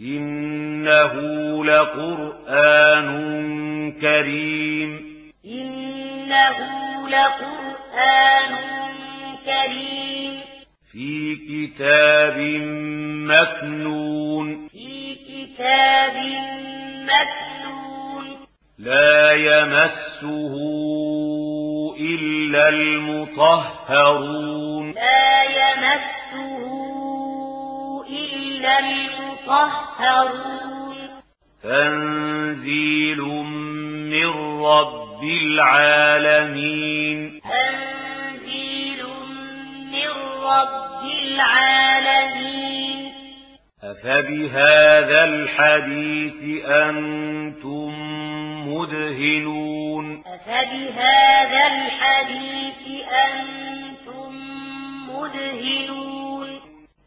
إنه لقرآن كريم إنه لقرآن كريم في كتاب مكنون في كتاب مكنون لا يمسه إلا المطهرون لا يمسه إلا المطهرون قهر تنزيل من رب العالمين. تنزيل من رب العالمين. أفبهذا الحديث أنتم مدهنون. أفبهذا الحديث أنتم مدهنون.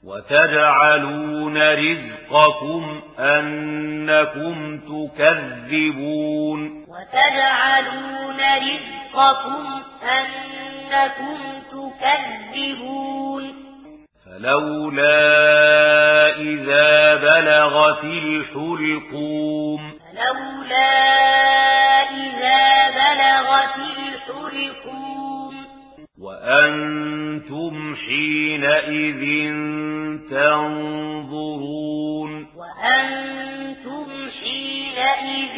وتجعلون رزقكم أنكم تكذبون. وتجعلون رزقكم أنكم تكذبون. فلولا إذا بلغت الحلقوم. فلولا إذا بلغت الحلقوم. وأنتم حينئذ تنظرون. وأنتم حينئذ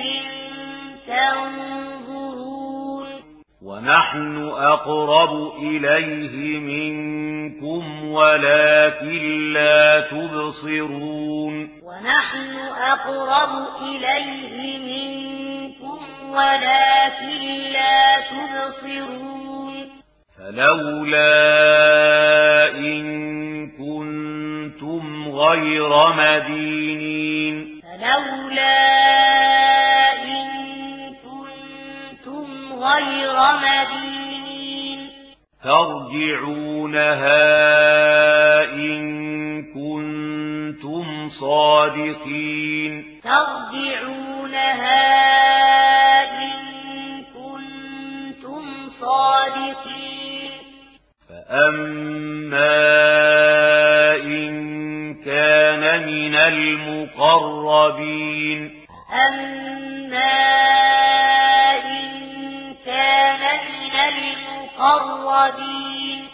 تنظرون. ونحن أقرب إليه منكم ولكن لا تبصرون. ونحن أقرب إليه منكم ولكن لا تبصرون. فلولا إن غير مدينين فلولا إن كنتم غير مدينين. ترجعونها إن كنتم صادقين. ترجعونها إن كنتم صادقين. فأما المقربين. أما إن كان من المقربين.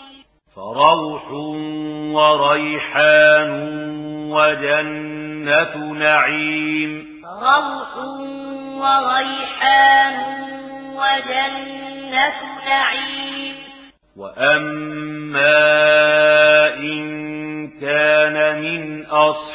فروح وريحان وجنة نعيم. فروح وريحان وجنة نعيم. وأما إن كان من أصحاب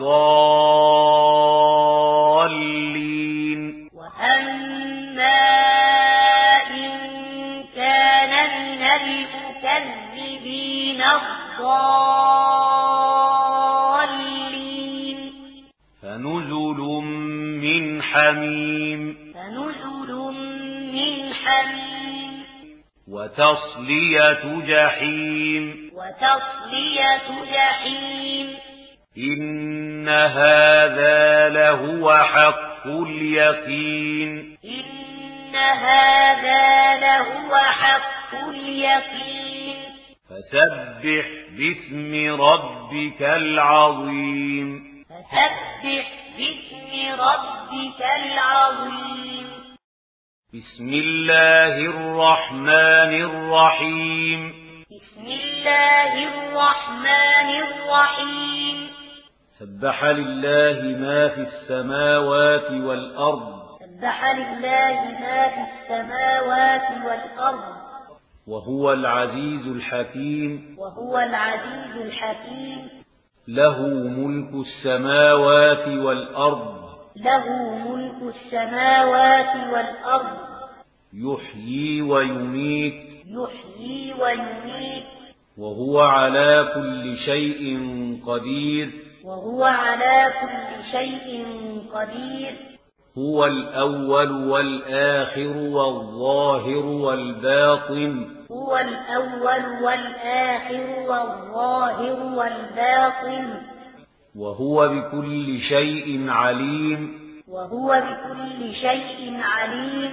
الضالين. وأما إن كان من المكذبين الضالين. فنزل من حميم. فنزل من حميم. وتصلية جحيم. وتصلية جحيم. إن هذا لهو حق اليقين إن هذا لهو حق اليقين فسبح باسم ربك العظيم فسبح باسم ربك العظيم بسم الله الرحمن الرحيم بسم الله الرحمن الرحيم سبح لله ما في السماوات والأرض سبح لله ما في السماوات والأرض وهو العزيز الحكيم وهو العزيز الحكيم له ملك السماوات والأرض له ملك السماوات والأرض يحيي ويميت يحيي ويميت وهو على كل شيء قدير وهو على كل شيء قدير. هو الأول والآخر والظاهر والباطن. هو الأول والآخر والظاهر والباطن. وهو بكل شيء عليم. وهو بكل شيء عليم.